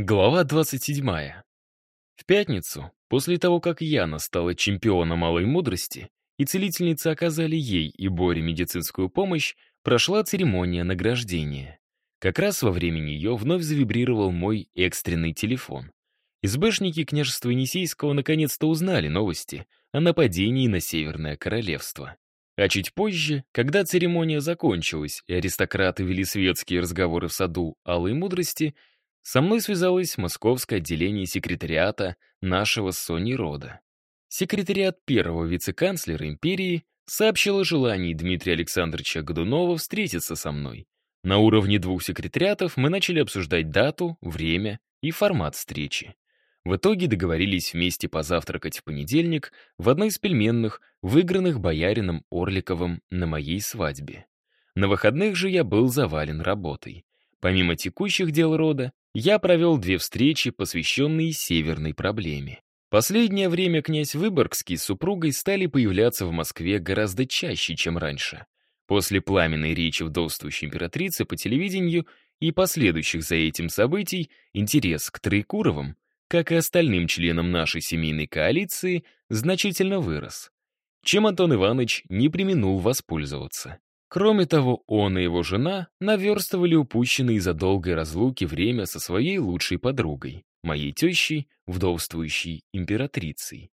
Глава 27. В пятницу, после того, как Яна стала чемпионом малой мудрости, и целительницы оказали ей и Боре медицинскую помощь, прошла церемония награждения. Как раз во время нее вновь завибрировал мой экстренный телефон. СБшники княжества Енисейского наконец-то узнали новости о нападении на Северное Королевство. А чуть позже, когда церемония закончилась и аристократы вели светские разговоры в саду Алой Мудрости, со мной связалось московское отделение секретариата нашего Сони рода. Секретариат первого вице-канцлера империи сообщил о желании Дмитрия Александровича Годунова встретиться со мной. На уровне двух секретариатов мы начали обсуждать дату, время и формат встречи. В итоге договорились вместе позавтракать в понедельник в одной из пельменных, выигранных боярином Орликовым на моей свадьбе. На выходных же я был завален работой. Помимо текущих дел рода, я провел две встречи, посвященные северной проблеме. Последнее время князь Выборгский с супругой стали появляться в Москве гораздо чаще, чем раньше. После пламенной речи вдовствующей императрицы по телевидению и последующих за этим событий интерес к Троекуровым, как и остальным членам нашей семейной коалиции, значительно вырос. Чем Антон Иванович не применул воспользоваться. Кроме того, он и его жена наверстывали упущенное из-за долгой разлуки время со своей лучшей подругой, моей тещей, вдовствующей императрицей.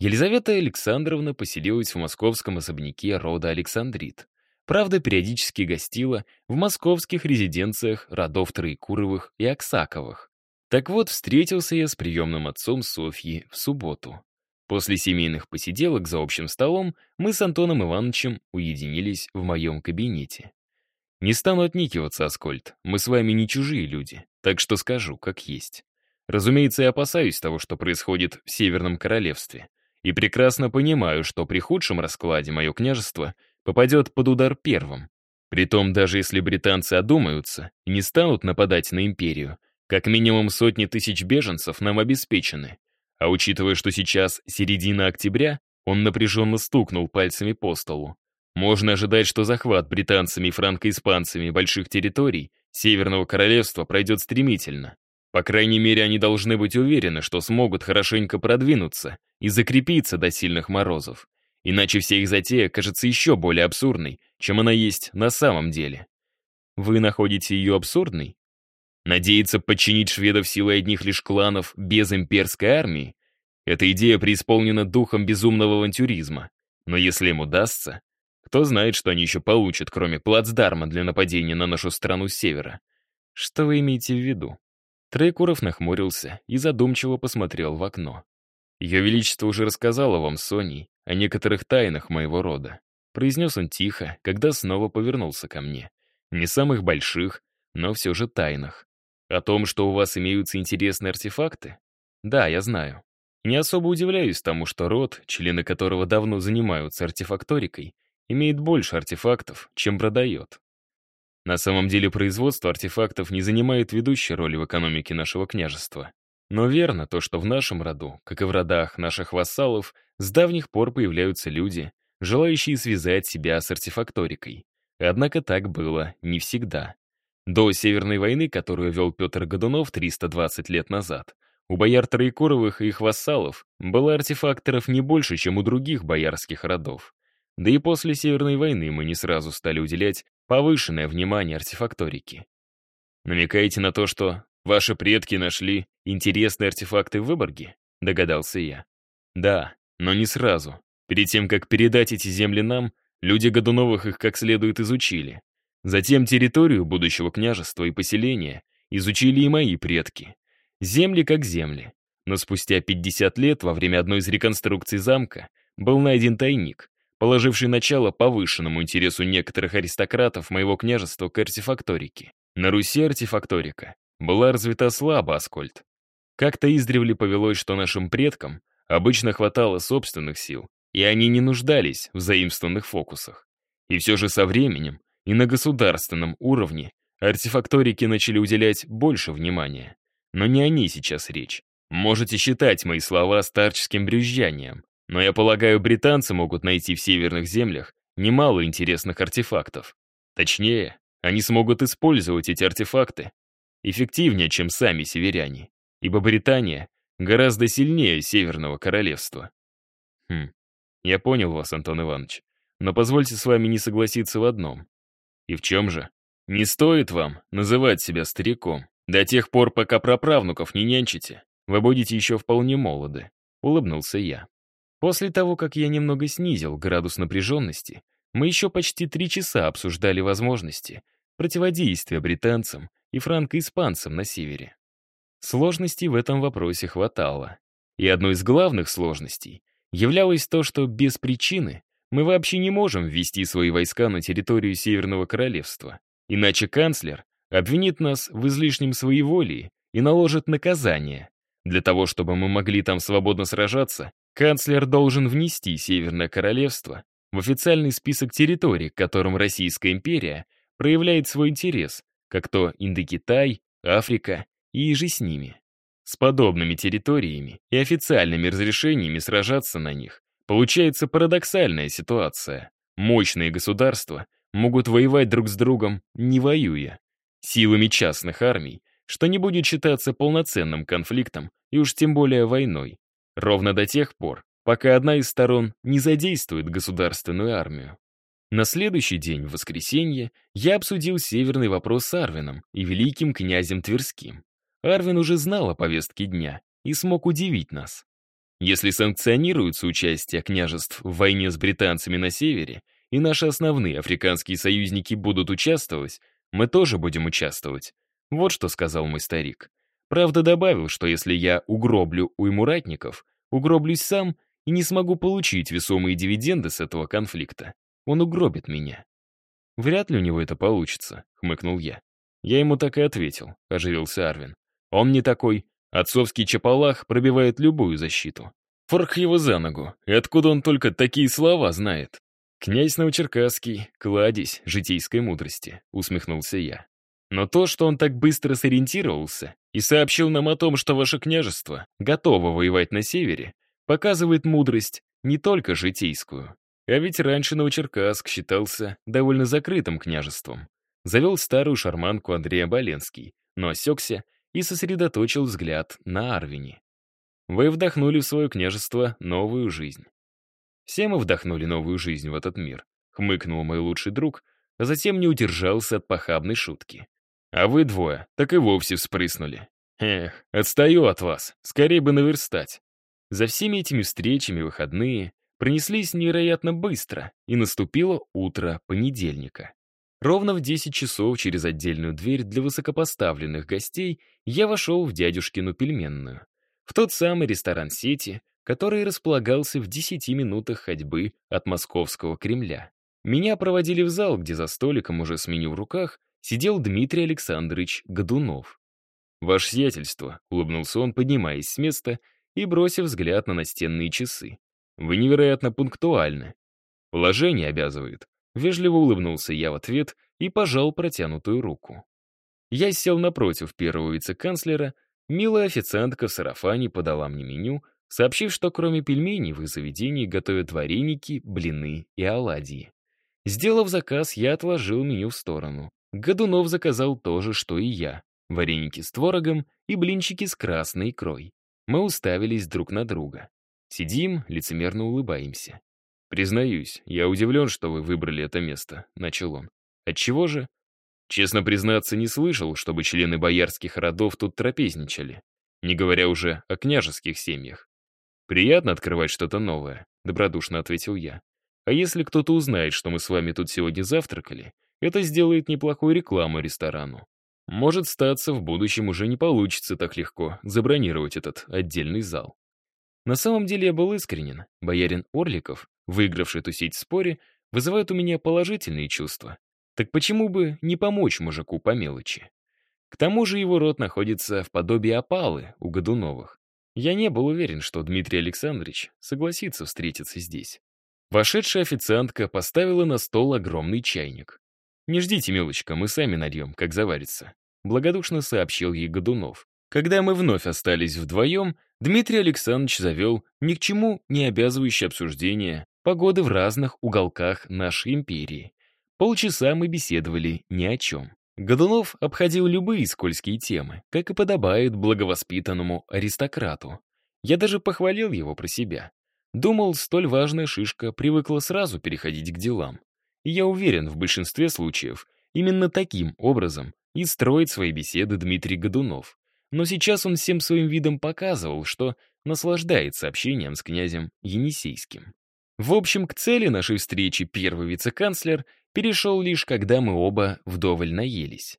Елизавета Александровна поселилась в московском особняке рода Александрит. Правда, периодически гостила в московских резиденциях родов Троекуровых и Аксаковых. Так вот, встретился я с приемным отцом Софьи в субботу. После семейных посиделок за общим столом мы с Антоном Ивановичем уединились в моем кабинете. Не стану отникиваться, Аскольд, мы с вами не чужие люди, так что скажу, как есть. Разумеется, я опасаюсь того, что происходит в Северном Королевстве, и прекрасно понимаю, что при худшем раскладе мое княжество попадет под удар первым. Притом, даже если британцы одумаются и не станут нападать на империю, как минимум сотни тысяч беженцев нам обеспечены, а учитывая, что сейчас середина октября, он напряженно стукнул пальцами по столу. Можно ожидать, что захват британцами и франко-испанцами больших территорий Северного Королевства пройдет стремительно. По крайней мере, они должны быть уверены, что смогут хорошенько продвинуться и закрепиться до сильных морозов. Иначе вся их затея кажется еще более абсурдной, чем она есть на самом деле. Вы находите ее абсурдной? Надеяться подчинить шведов силой одних лишь кланов без имперской армии? Эта идея преисполнена духом безумного авантюризма. Но если им удастся, кто знает, что они еще получат, кроме плацдарма для нападения на нашу страну с севера. Что вы имеете в виду? Трейкуров нахмурился и задумчиво посмотрел в окно. «Ее Величество уже рассказала вам, Соней, о некоторых тайнах моего рода», произнес он тихо, когда снова повернулся ко мне. «Не самых больших, но все же тайнах. О том, что у вас имеются интересные артефакты? Да, я знаю. Не особо удивляюсь тому, что род, члены которого давно занимаются артефакторикой, имеет больше артефактов, чем продает. На самом деле производство артефактов не занимает ведущей роли в экономике нашего княжества. Но верно то, что в нашем роду, как и в родах наших вассалов, с давних пор появляются люди, желающие связать себя с артефакторикой. Однако так было не всегда. До Северной войны, которую вел Петр Годунов 320 лет назад, у бояр Троекуровых и их вассалов было артефакторов не больше, чем у других боярских родов. Да и после Северной войны мы не сразу стали уделять повышенное внимание артефакторике. Намекаете на то, что ваши предки нашли интересные артефакты в Выборге? Догадался я. Да, но не сразу. Перед тем, как передать эти земли нам, люди Годуновых их как следует изучили. Затем территорию будущего княжества и поселения изучили и мои предки. Земли как земли. Но спустя 50 лет, во время одной из реконструкций замка, был найден тайник, положивший начало повышенному интересу некоторых аристократов моего княжества к артефакторике. На Руси артефакторика была развита слабо, Аскольд. Как-то издревле повелось, что нашим предкам обычно хватало собственных сил, и они не нуждались в заимствованных фокусах. И все же со временем и на государственном уровне артефакторики начали уделять больше внимания. Но не о ней сейчас речь. Можете считать мои слова старческим брюзжанием, но я полагаю, британцы могут найти в северных землях немало интересных артефактов. Точнее, они смогут использовать эти артефакты эффективнее, чем сами северяне, ибо Британия гораздо сильнее Северного Королевства. Хм, я понял вас, Антон Иванович, но позвольте с вами не согласиться в одном. И в чем же? Не стоит вам называть себя стариком. До тех пор, пока праправнуков не нянчите, вы будете еще вполне молоды, улыбнулся я. После того, как я немного снизил градус напряженности, мы еще почти три часа обсуждали возможности противодействия британцам и франко-испанцам на севере. Сложностей в этом вопросе хватало. И одной из главных сложностей являлось то, что без причины мы вообще не можем ввести свои войска на территорию Северного Королевства. Иначе канцлер обвинит нас в излишнем своеволии и наложит наказание. Для того, чтобы мы могли там свободно сражаться, канцлер должен внести Северное Королевство в официальный список территорий, к которым Российская империя проявляет свой интерес, как то Индокитай, Африка и же с ними. С подобными территориями и официальными разрешениями сражаться на них получается парадоксальная ситуация. Мощные государства могут воевать друг с другом, не воюя, силами частных армий, что не будет считаться полноценным конфликтом и уж тем более войной, ровно до тех пор, пока одна из сторон не задействует государственную армию. На следующий день, в воскресенье, я обсудил северный вопрос с Арвином и великим князем Тверским. Арвин уже знал о повестке дня и смог удивить нас. Если санкционируется участие княжеств в войне с британцами на севере, и наши основные африканские союзники будут участвовать, мы тоже будем участвовать. Вот что сказал мой старик. Правда, добавил, что если я угроблю уйму ратников, угроблюсь сам и не смогу получить весомые дивиденды с этого конфликта. Он угробит меня. «Вряд ли у него это получится», — хмыкнул я. Я ему так и ответил, — оживился Арвин. Он не такой. Отцовский чапалах пробивает любую защиту. Форк его за ногу. И откуда он только такие слова знает? Князь Новочеркасский, кладезь житейской мудрости, усмехнулся я. Но то, что он так быстро сориентировался и сообщил нам о том, что ваше княжество готово воевать на севере, показывает мудрость не только житейскую. А ведь раньше Новочеркасск считался довольно закрытым княжеством. Завел старую шарманку Андрея Боленский, но осекся и сосредоточил взгляд на Арвине. Вы вдохнули в свое княжество новую жизнь. Все мы вдохнули новую жизнь в этот мир, хмыкнул мой лучший друг, а затем не удержался от похабной шутки. А вы двое так и вовсе вспрыснули. Эх, отстаю от вас, скорее бы наверстать. За всеми этими встречами выходные пронеслись невероятно быстро, и наступило утро понедельника. Ровно в 10 часов через отдельную дверь для высокопоставленных гостей я вошел в дядюшкину пельменную. В тот самый ресторан сети, который располагался в 10 минутах ходьбы от московского Кремля. Меня проводили в зал, где за столиком, уже с меню в руках, сидел Дмитрий Александрович Годунов. «Ваше сиятельство», — улыбнулся он, поднимаясь с места и бросив взгляд на настенные часы. «Вы невероятно пунктуальны. Положение обязывает. Вежливо улыбнулся я в ответ и пожал протянутую руку. Я сел напротив первого вице-канцлера, милая официантка в сарафане подала мне меню, сообщив, что кроме пельменей в их заведении готовят вареники, блины и оладьи. Сделав заказ, я отложил меню в сторону. Годунов заказал то же, что и я. Вареники с творогом и блинчики с красной икрой. Мы уставились друг на друга. Сидим, лицемерно улыбаемся. «Признаюсь, я удивлен, что вы выбрали это место», — начал он. «Отчего же?» «Честно признаться, не слышал, чтобы члены боярских родов тут трапезничали, не говоря уже о княжеских семьях. Приятно открывать что-то новое», — добродушно ответил я. «А если кто-то узнает, что мы с вами тут сегодня завтракали, это сделает неплохую рекламу ресторану. Может, статься, в будущем уже не получится так легко забронировать этот отдельный зал». На самом деле я был искренен. Боярин Орликов выигравший эту сеть в споре, вызывает у меня положительные чувства. Так почему бы не помочь мужику по мелочи? К тому же его род находится в подобии опалы у Годуновых. Я не был уверен, что Дмитрий Александрович согласится встретиться здесь. Вошедшая официантка поставила на стол огромный чайник. «Не ждите, милочка, мы сами нальем, как заварится», — благодушно сообщил ей Годунов. Когда мы вновь остались вдвоем, Дмитрий Александрович завел ни к чему не обязывающее обсуждение погоды в разных уголках нашей империи. Полчаса мы беседовали ни о чем. Годунов обходил любые скользкие темы, как и подобает благовоспитанному аристократу. Я даже похвалил его про себя. Думал, столь важная шишка привыкла сразу переходить к делам. И я уверен, в большинстве случаев именно таким образом и строит свои беседы Дмитрий Годунов. Но сейчас он всем своим видом показывал, что наслаждается общением с князем Енисейским. В общем, к цели нашей встречи первый вице-канцлер перешел лишь, когда мы оба вдоволь наелись.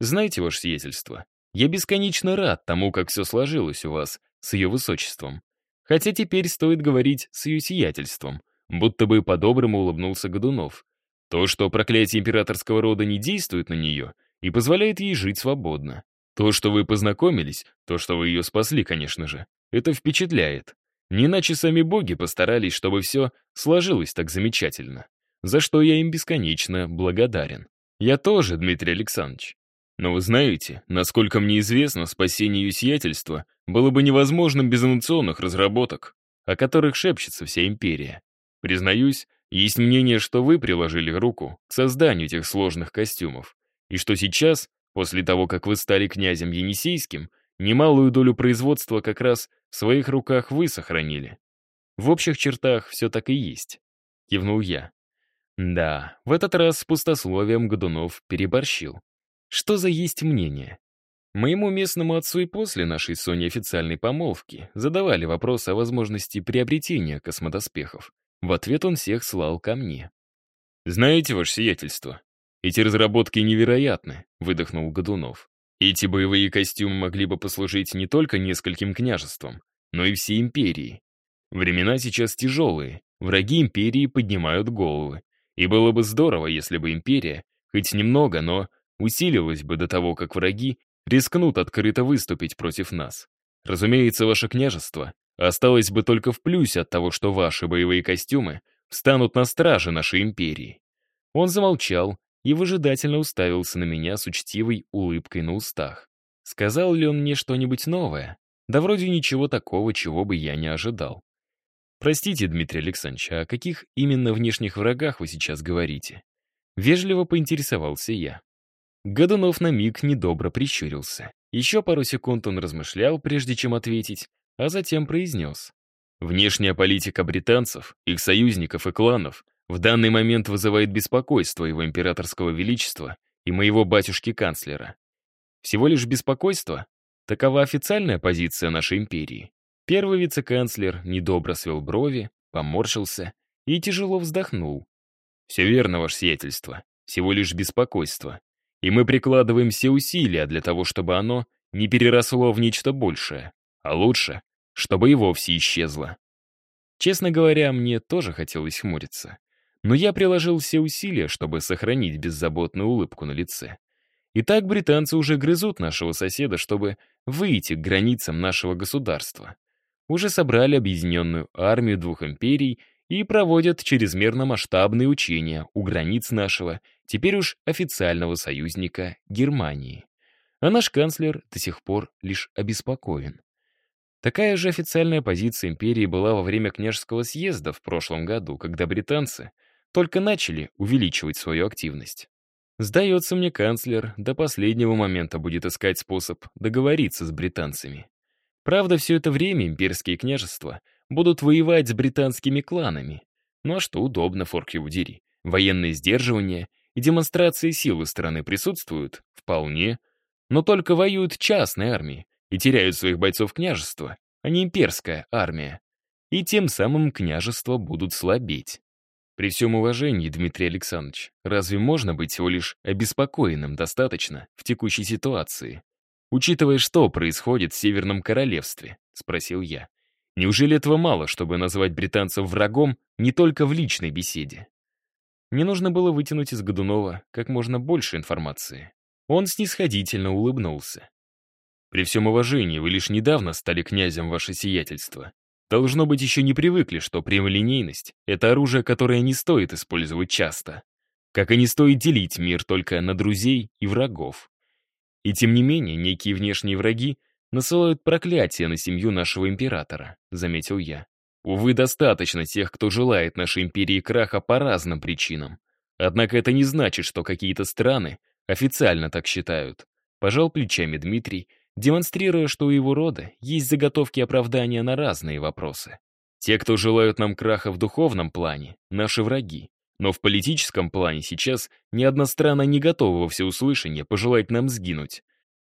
Знаете, ваше сиятельство, я бесконечно рад тому, как все сложилось у вас с ее высочеством. Хотя теперь стоит говорить с ее сиятельством, будто бы по-доброму улыбнулся Годунов. То, что проклятие императорского рода не действует на нее и позволяет ей жить свободно. То, что вы познакомились, то, что вы ее спасли, конечно же, это впечатляет. Не иначе сами боги постарались, чтобы все сложилось так замечательно. За что я им бесконечно благодарен. Я тоже, Дмитрий Александрович. Но вы знаете, насколько мне известно, спасение ее сиятельства было бы невозможным без инновационных разработок, о которых шепчется вся империя. Признаюсь, есть мнение, что вы приложили руку к созданию этих сложных костюмов, и что сейчас, после того, как вы стали князем Енисейским, немалую долю производства как раз в своих руках вы сохранили. В общих чертах все так и есть. Кивнул я. Да, в этот раз с пустословием Годунов переборщил. Что за есть мнение? Моему местному отцу и после нашей Сони официальной помолвки задавали вопрос о возможности приобретения космодоспехов. В ответ он всех слал ко мне. «Знаете, ваше сиятельство, эти разработки невероятны», — выдохнул Годунов. Эти боевые костюмы могли бы послужить не только нескольким княжествам, но и всей империи. Времена сейчас тяжелые, враги империи поднимают головы. И было бы здорово, если бы империя, хоть немного, но усилилась бы до того, как враги рискнут открыто выступить против нас. Разумеется, ваше княжество осталось бы только в плюсе от того, что ваши боевые костюмы встанут на страже нашей империи. Он замолчал, и выжидательно уставился на меня с учтивой улыбкой на устах. Сказал ли он мне что-нибудь новое? Да вроде ничего такого, чего бы я не ожидал. «Простите, Дмитрий Александрович, о каких именно внешних врагах вы сейчас говорите?» Вежливо поинтересовался я. Годунов на миг недобро прищурился. Еще пару секунд он размышлял, прежде чем ответить, а затем произнес. «Внешняя политика британцев, их союзников и кланов в данный момент вызывает беспокойство его императорского величества и моего батюшки-канцлера. Всего лишь беспокойство? Такова официальная позиция нашей империи. Первый вице-канцлер недобро свел брови, поморщился и тяжело вздохнул. «Все верно, ваше сиятельство. Всего лишь беспокойство. И мы прикладываем все усилия для того, чтобы оно не переросло в нечто большее. А лучше, чтобы и вовсе исчезло». Честно говоря, мне тоже хотелось хмуриться но я приложил все усилия, чтобы сохранить беззаботную улыбку на лице. Итак, британцы уже грызут нашего соседа, чтобы выйти к границам нашего государства. Уже собрали объединенную армию двух империй и проводят чрезмерно масштабные учения у границ нашего, теперь уж официального союзника Германии. А наш канцлер до сих пор лишь обеспокоен. Такая же официальная позиция империи была во время княжеского съезда в прошлом году, когда британцы — только начали увеличивать свою активность. Сдается мне, канцлер до последнего момента будет искать способ договориться с британцами. Правда, все это время имперские княжества будут воевать с британскими кланами. Ну а что удобно, форк его дери. Военные сдерживания и демонстрации силы страны присутствуют? Вполне. Но только воюют частные армии и теряют своих бойцов княжества, а не имперская армия. И тем самым княжества будут слабеть. При всем уважении, Дмитрий Александрович, разве можно быть всего лишь обеспокоенным достаточно в текущей ситуации? Учитывая, что происходит в Северном Королевстве, спросил я. Неужели этого мало, чтобы назвать британцев врагом не только в личной беседе? Мне нужно было вытянуть из Годунова как можно больше информации. Он снисходительно улыбнулся. «При всем уважении, вы лишь недавно стали князем ваше сиятельство. Должно быть, еще не привыкли, что прямолинейность — это оружие, которое не стоит использовать часто. Как и не стоит делить мир только на друзей и врагов. И тем не менее, некие внешние враги насылают проклятие на семью нашего императора, заметил я. Увы, достаточно тех, кто желает нашей империи краха по разным причинам. Однако это не значит, что какие-то страны Официально так считают. Пожал плечами Дмитрий, демонстрируя, что у его рода есть заготовки оправдания на разные вопросы. Те, кто желают нам краха в духовном плане, наши враги. Но в политическом плане сейчас ни одна страна не готова во всеуслышание пожелать нам сгинуть.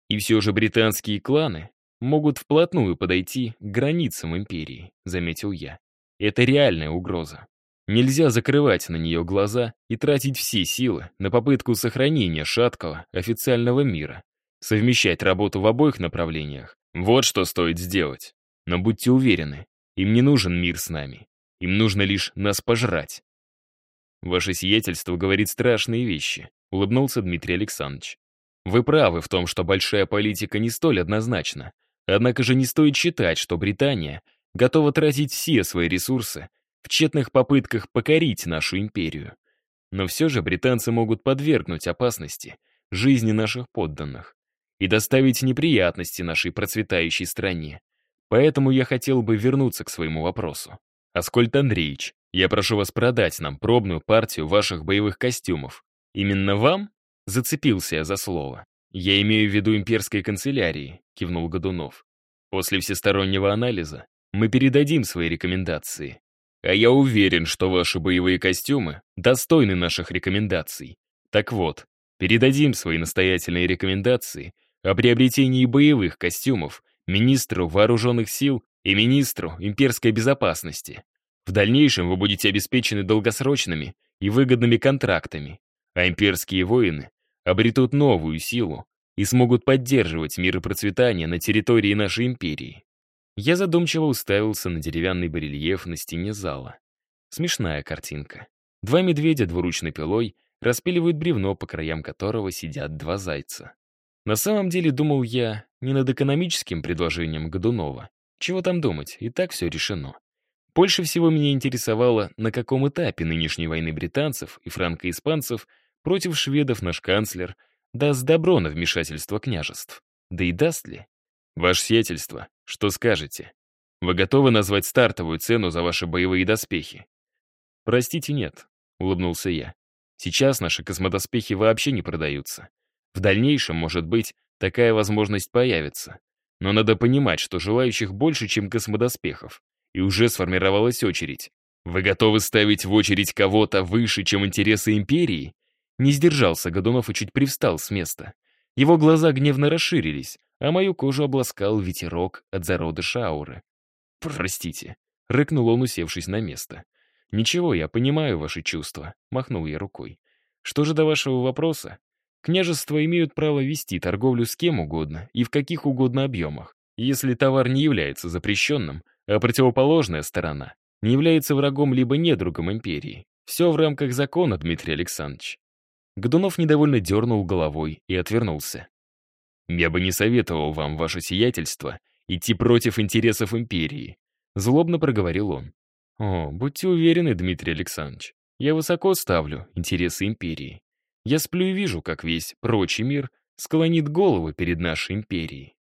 И все же британские кланы могут вплотную подойти к границам империи, заметил я. Это реальная угроза. Нельзя закрывать на нее глаза и тратить все силы на попытку сохранения шаткого официального мира. Совмещать работу в обоих направлениях — вот что стоит сделать. Но будьте уверены, им не нужен мир с нами. Им нужно лишь нас пожрать. Ваше сиятельство говорит страшные вещи, улыбнулся Дмитрий Александрович. Вы правы в том, что большая политика не столь однозначна. Однако же не стоит считать, что Британия готова тратить все свои ресурсы в тщетных попытках покорить нашу империю. Но все же британцы могут подвергнуть опасности жизни наших подданных и доставить неприятности нашей процветающей стране. Поэтому я хотел бы вернуться к своему вопросу. Аскольд Андреевич, я прошу вас продать нам пробную партию ваших боевых костюмов. Именно вам? Зацепился я за слово. Я имею в виду имперской канцелярии, кивнул Годунов. После всестороннего анализа мы передадим свои рекомендации. А я уверен, что ваши боевые костюмы достойны наших рекомендаций. Так вот, передадим свои настоятельные рекомендации о приобретении боевых костюмов министру вооруженных сил и министру имперской безопасности. В дальнейшем вы будете обеспечены долгосрочными и выгодными контрактами, а имперские воины обретут новую силу и смогут поддерживать мир и процветание на территории нашей империи. Я задумчиво уставился на деревянный барельеф на стене зала. Смешная картинка. Два медведя двуручной пилой распиливают бревно, по краям которого сидят два зайца. На самом деле думал я не над экономическим предложением Годунова. Чего там думать, и так все решено. Больше всего меня интересовало, на каком этапе нынешней войны британцев и франко-испанцев против шведов наш канцлер даст добро на вмешательство княжеств. Да и даст ли? Ваше сиятельство, что скажете? Вы готовы назвать стартовую цену за ваши боевые доспехи? Простите, нет, улыбнулся я. Сейчас наши космодоспехи вообще не продаются. В дальнейшем, может быть, такая возможность появится. Но надо понимать, что желающих больше, чем космодоспехов. И уже сформировалась очередь. Вы готовы ставить в очередь кого-то выше, чем интересы империи? Не сдержался Годунов и чуть привстал с места. Его глаза гневно расширились, а мою кожу обласкал ветерок от зародыша ауры. «Простите», — рыкнул он, усевшись на место. «Ничего, я понимаю ваши чувства», — махнул я рукой. «Что же до вашего вопроса? Княжества имеют право вести торговлю с кем угодно и в каких угодно объемах, если товар не является запрещенным, а противоположная сторона не является врагом либо недругом империи. Все в рамках закона, Дмитрий Александрович. Годунов недовольно дернул головой и отвернулся. «Я бы не советовал вам, ваше сиятельство, идти против интересов империи», злобно проговорил он. «О, будьте уверены, Дмитрий Александрович, я высоко ставлю интересы империи. Я сплю и вижу, как весь прочий мир склонит голову перед нашей империей.